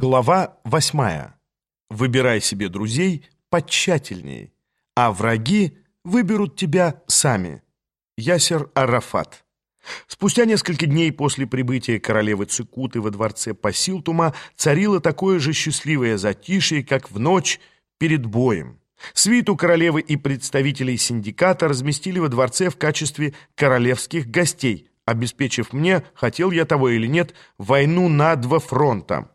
Глава восьмая. Выбирай себе друзей потщательней, а враги выберут тебя сами. Ясер Арафат. Спустя несколько дней после прибытия королевы Цикуты во дворце Пасилтума царило такое же счастливое затишье, как в ночь перед боем. Свиту королевы и представителей синдиката разместили во дворце в качестве королевских гостей, обеспечив мне, хотел я того или нет, войну на два фронта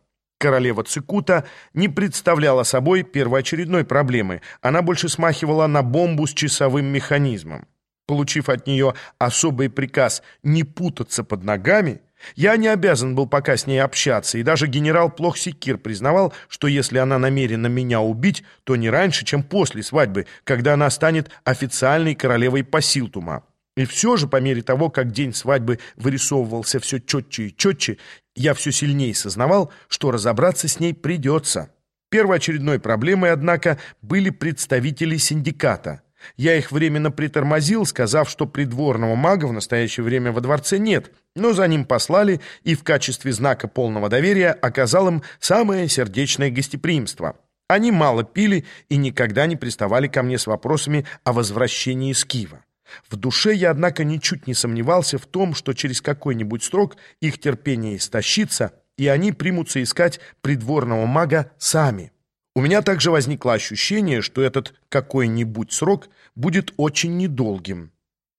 королева Цикута не представляла собой первоочередной проблемы. Она больше смахивала на бомбу с часовым механизмом. Получив от нее особый приказ не путаться под ногами, я не обязан был пока с ней общаться, и даже генерал Плохсикир признавал, что если она намерена меня убить, то не раньше, чем после свадьбы, когда она станет официальной королевой Пасилтума. И все же, по мере того, как день свадьбы вырисовывался все четче и четче, я все сильнее сознавал, что разобраться с ней придется. Первоочередной проблемой, однако, были представители синдиката. Я их временно притормозил, сказав, что придворного мага в настоящее время во дворце нет, но за ним послали и в качестве знака полного доверия оказал им самое сердечное гостеприимство. Они мало пили и никогда не приставали ко мне с вопросами о возвращении с Киева. В душе я, однако, ничуть не сомневался в том, что через какой-нибудь срок их терпение истощится, и они примутся искать придворного мага сами. У меня также возникло ощущение, что этот какой-нибудь срок будет очень недолгим.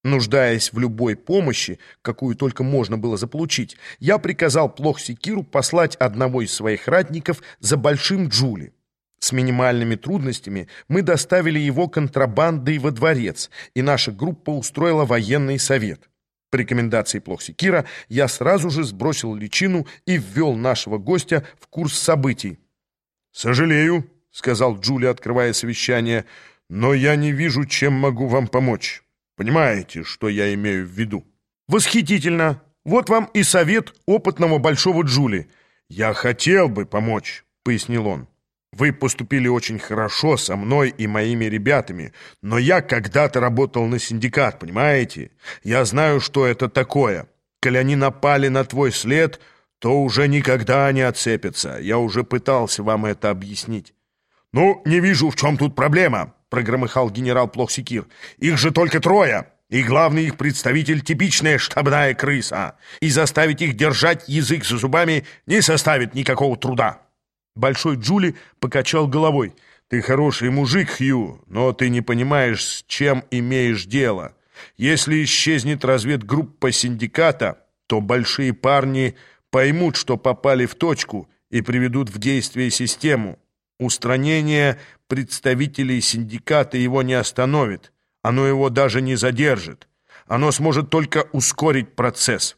Нуждаясь в любой помощи, какую только можно было заполучить, я приказал Плохсикиру послать одного из своих ратников за Большим Джули. С минимальными трудностями мы доставили его контрабандой во дворец, и наша группа устроила военный совет. По рекомендации Плохсикира я сразу же сбросил личину и ввел нашего гостя в курс событий. «Сожалею», — сказал Джули, открывая совещание, «но я не вижу, чем могу вам помочь. Понимаете, что я имею в виду?» «Восхитительно! Вот вам и совет опытного большого Джули. Я хотел бы помочь», — пояснил он. Вы поступили очень хорошо со мной и моими ребятами, но я когда-то работал на синдикат, понимаете? Я знаю, что это такое. Коли они напали на твой след, то уже никогда не отцепятся. Я уже пытался вам это объяснить. «Ну, не вижу, в чем тут проблема», — прогромыхал генерал Плохсикир. «Их же только трое, и главный их представитель — типичная штабная крыса, и заставить их держать язык за зубами не составит никакого труда». Большой Джули покачал головой. «Ты хороший мужик, Хью, но ты не понимаешь, с чем имеешь дело. Если исчезнет разведгруппа синдиката, то большие парни поймут, что попали в точку и приведут в действие систему. Устранение представителей синдиката его не остановит, оно его даже не задержит. Оно сможет только ускорить процесс».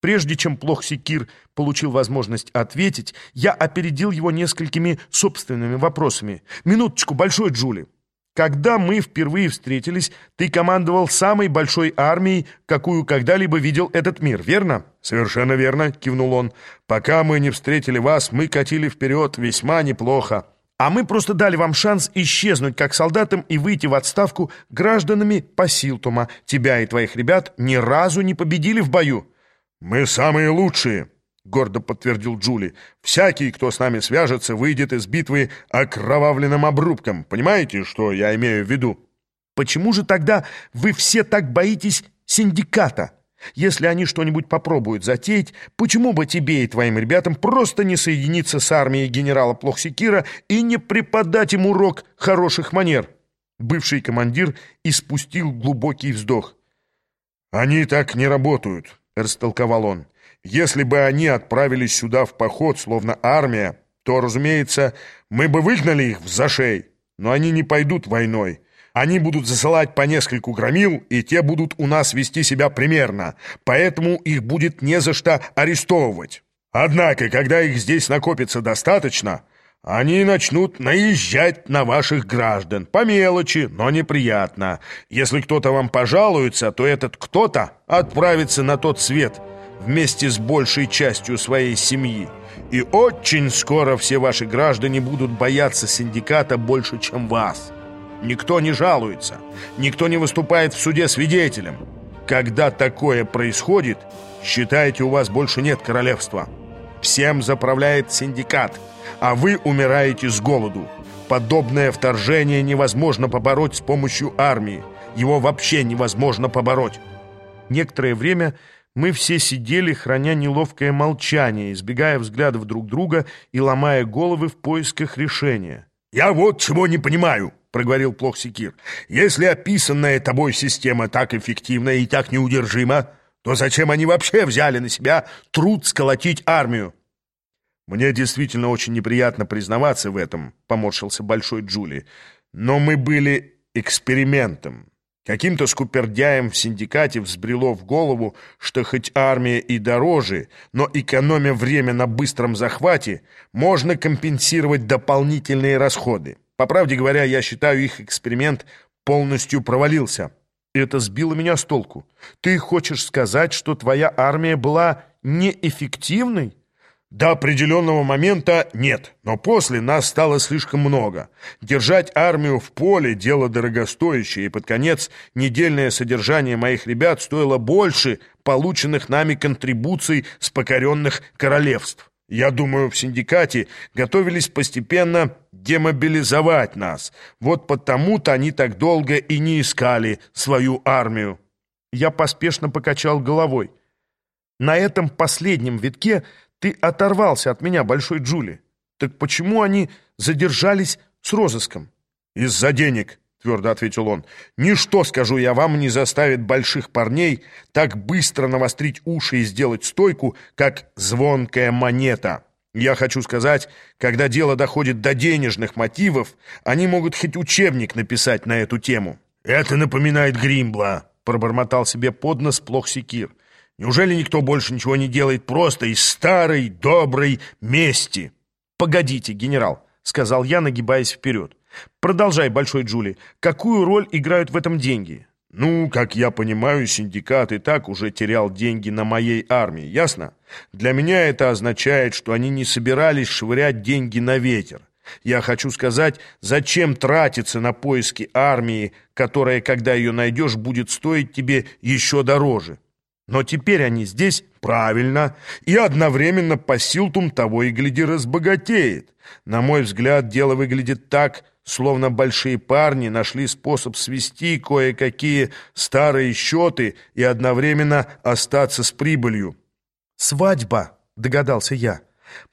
Прежде чем Плохсикир получил возможность ответить, я опередил его несколькими собственными вопросами. «Минуточку, Большой Джули. Когда мы впервые встретились, ты командовал самой большой армией, какую когда-либо видел этот мир, верно?» «Совершенно верно», — кивнул он. «Пока мы не встретили вас, мы катили вперед весьма неплохо». «А мы просто дали вам шанс исчезнуть как солдатам и выйти в отставку гражданами Пасилтума. Тебя и твоих ребят ни разу не победили в бою». «Мы самые лучшие», — гордо подтвердил Джули. «Всякий, кто с нами свяжется, выйдет из битвы окровавленным обрубком. Понимаете, что я имею в виду?» «Почему же тогда вы все так боитесь синдиката? Если они что-нибудь попробуют затеять, почему бы тебе и твоим ребятам просто не соединиться с армией генерала Плохсикира и не преподать им урок хороших манер?» Бывший командир испустил глубокий вздох. «Они так не работают». — растолковал он. «Если бы они отправились сюда в поход, словно армия, то, разумеется, мы бы выгнали их в зашей. Но они не пойдут войной. Они будут засылать по нескольку громил, и те будут у нас вести себя примерно, поэтому их будет не за что арестовывать. Однако, когда их здесь накопится достаточно, они начнут наезжать на ваших граждан. По мелочи, но неприятно. Если кто-то вам пожалуется, то этот кто-то отправится на тот свет вместе с большей частью своей семьи. И очень скоро все ваши граждане будут бояться синдиката больше, чем вас. Никто не жалуется, никто не выступает в суде свидетелем. Когда такое происходит, считайте, у вас больше нет королевства». Всем заправляет синдикат, а вы умираете с голоду. Подобное вторжение невозможно побороть с помощью армии. Его вообще невозможно побороть. Некоторое время мы все сидели, храня неловкое молчание, избегая взглядов друг друга и ломая головы в поисках решения. «Я вот чего не понимаю», — проговорил Плохсикир. «Если описанная тобой система так эффективна и так неудержима, то зачем они вообще взяли на себя труд сколотить армию?» «Мне действительно очень неприятно признаваться в этом», — поморщился Большой Джули. «Но мы были экспериментом. Каким-то скупердяем в синдикате взбрело в голову, что хоть армия и дороже, но экономя время на быстром захвате, можно компенсировать дополнительные расходы. По правде говоря, я считаю, их эксперимент полностью провалился. Это сбило меня с толку. Ты хочешь сказать, что твоя армия была неэффективной? До определенного момента нет, но после нас стало слишком много. Держать армию в поле – дело дорогостоящее, и под конец недельное содержание моих ребят стоило больше полученных нами контрибуций с покоренных королевств. Я думаю, в синдикате готовились постепенно демобилизовать нас. Вот потому-то они так долго и не искали свою армию. Я поспешно покачал головой. На этом последнем витке ты оторвался от меня, Большой Джули. Так почему они задержались с розыском? Из-за денег, твердо ответил он. Ничто, скажу я вам, не заставит больших парней так быстро навострить уши и сделать стойку, как звонкая монета. Я хочу сказать, когда дело доходит до денежных мотивов, они могут хоть учебник написать на эту тему. «Это напоминает Гримбла», — пробормотал себе под нос плох секир. Неужели никто больше ничего не делает просто из старой доброй мести? «Погодите, генерал», — сказал я, нагибаясь вперед. «Продолжай, Большой Джули. Какую роль играют в этом деньги?» «Ну, как я понимаю, синдикат и так уже терял деньги на моей армии, ясно? Для меня это означает, что они не собирались швырять деньги на ветер. Я хочу сказать, зачем тратиться на поиски армии, которая, когда ее найдешь, будет стоить тебе еще дороже?» Но теперь они здесь правильно, и одновременно Пасилтум того и гляди разбогатеет. На мой взгляд, дело выглядит так, словно большие парни нашли способ свести кое-какие старые счеты и одновременно остаться с прибылью. «Свадьба», — догадался я.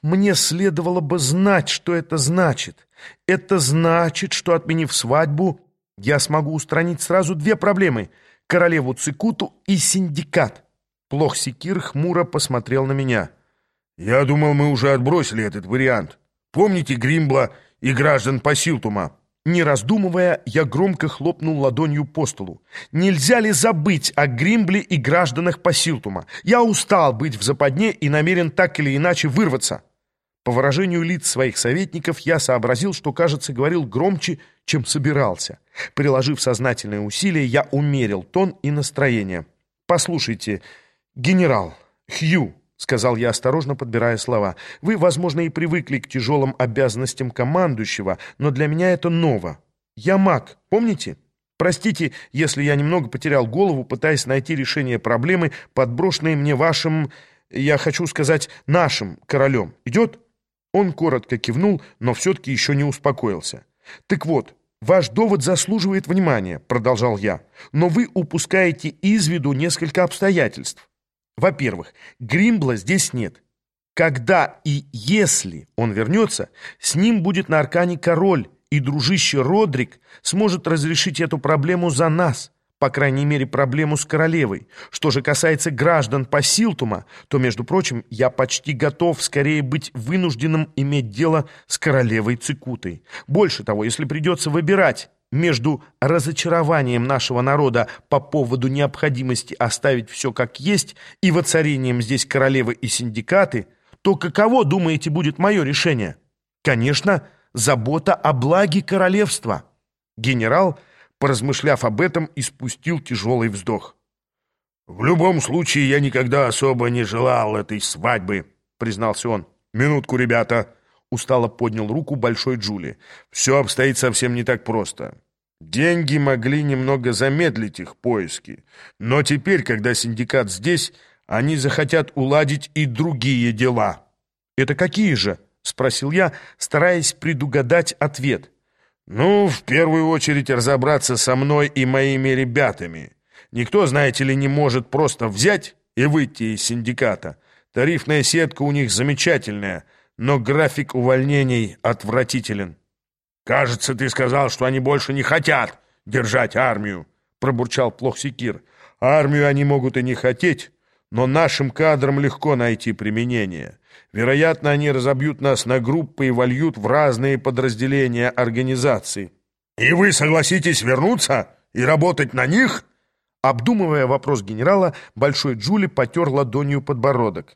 «Мне следовало бы знать, что это значит. Это значит, что, отменив свадьбу, я смогу устранить сразу две проблемы — королеву Цикуту и синдикат». Плох Секир хмуро посмотрел на меня. «Я думал, мы уже отбросили этот вариант. Помните Гримбла и граждан Пасилтума?» Не раздумывая, я громко хлопнул ладонью по столу. «Нельзя ли забыть о Гримбле и гражданах Пасилтума? Я устал быть в западне и намерен так или иначе вырваться». По выражению лиц своих советников я сообразил, что, кажется, говорил громче, чем собирался. Приложив сознательные усилия, я умерил тон и настроение. «Послушайте...» «Генерал, Хью», — сказал я, осторожно подбирая слова, «вы, возможно, и привыкли к тяжелым обязанностям командующего, но для меня это ново. Я маг, помните? Простите, если я немного потерял голову, пытаясь найти решение проблемы, подброшенной мне вашим, я хочу сказать, нашим королем. Идет?» Он коротко кивнул, но все-таки еще не успокоился. «Так вот, «Ваш довод заслуживает внимания», — продолжал я, «но вы упускаете из виду несколько обстоятельств. Во-первых, Гримбла здесь нет. Когда и если он вернется, с ним будет на Аркане король, и дружище Родрик сможет разрешить эту проблему за нас, по крайней мере, проблему с королевой. Что же касается граждан Пасилтума, то, между прочим, я почти готов скорее быть вынужденным иметь дело с королевой Цикутой. Больше того, если придется выбирать между разочарованием нашего народа по поводу необходимости оставить все как есть и воцарением здесь королевы и синдикаты, то каково, думаете, будет мое решение? Конечно, забота о благе королевства. Генерал, поразмышляв об этом, испустил тяжелый вздох. «В любом случае, я никогда особо не желал этой свадьбы», — признался он. «Минутку, ребята». Устало поднял руку Большой Джули. «Все обстоит совсем не так просто. Деньги могли немного замедлить их поиски. Но теперь, когда синдикат здесь, они захотят уладить и другие дела». «Это какие же?» — спросил я, стараясь предугадать ответ. «Ну, в первую очередь разобраться со мной и моими ребятами. Никто, знаете ли, не может просто взять и выйти из синдиката. Тарифная сетка у них замечательная, но график увольнений отвратителен». «Кажется, ты сказал, что они больше не хотят держать армию», — пробурчал Плохсикир. «Армию они могут и не хотеть, но нашим кадрам легко найти применение. Вероятно, они разобьют нас на группы и вольют в разные подразделения организации». «И вы согласитесь вернуться и работать на них?» Обдумывая вопрос генерала, Большой Джули потер ладонью подбородок.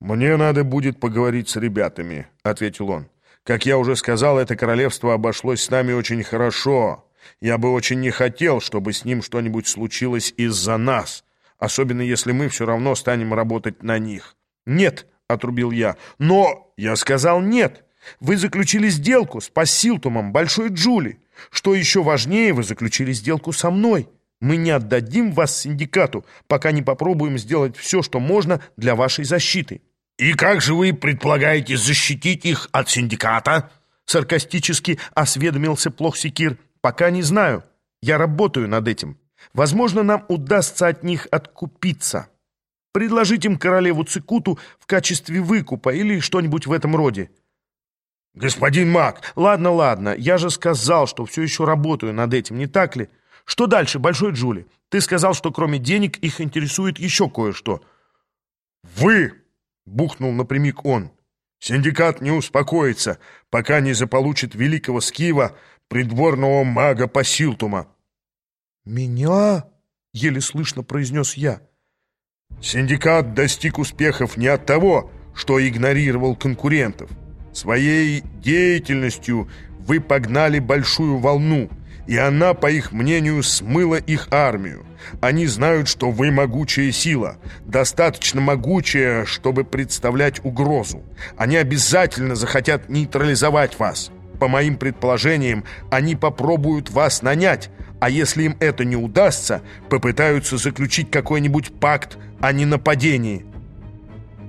«Мне надо будет поговорить с ребятами», — ответил он. «Как я уже сказал, это королевство обошлось с нами очень хорошо. Я бы очень не хотел, чтобы с ним что-нибудь случилось из-за нас, особенно если мы все равно станем работать на них». «Нет», — отрубил я, — «но...» «Я сказал нет. Вы заключили сделку с Пассилтумом, Большой Джули. Что еще важнее, вы заключили сделку со мной». Мы не отдадим вас синдикату, пока не попробуем сделать все, что можно для вашей защиты». «И как же вы предполагаете защитить их от синдиката?» Саркастически осведомился Плохсикир. «Пока не знаю. Я работаю над этим. Возможно, нам удастся от них откупиться. Предложить им королеву Цикуту в качестве выкупа или что-нибудь в этом роде». «Господин Мак!» «Ладно, ладно. Я же сказал, что все еще работаю над этим, не так ли?» Что дальше, Большой Джули? Ты сказал, что кроме денег их интересует еще кое-что. «Вы!» — бухнул напрямик он. «Синдикат не успокоится, пока не заполучит великого Скива, придворного мага Поссилтума». «Меня?» — еле слышно произнес я. «Синдикат достиг успехов не от того, что игнорировал конкурентов. Своей деятельностью вы погнали большую волну» и она, по их мнению, смыла их армию. Они знают, что вы могучая сила, достаточно могучая, чтобы представлять угрозу. Они обязательно захотят нейтрализовать вас. По моим предположениям, они попробуют вас нанять, а если им это не удастся, попытаются заключить какой-нибудь пакт о ненападении.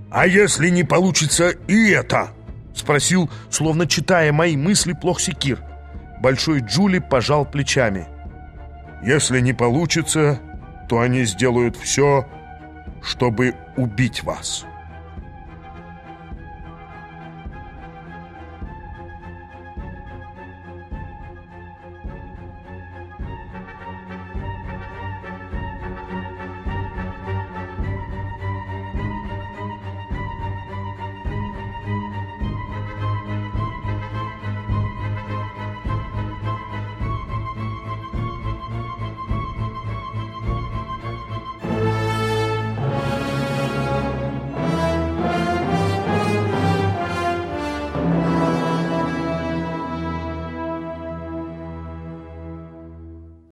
«А если не получится и это?» — спросил, словно читая мои мысли, Плохсикир. Большой Джули пожал плечами. «Если не получится, то они сделают все, чтобы убить вас».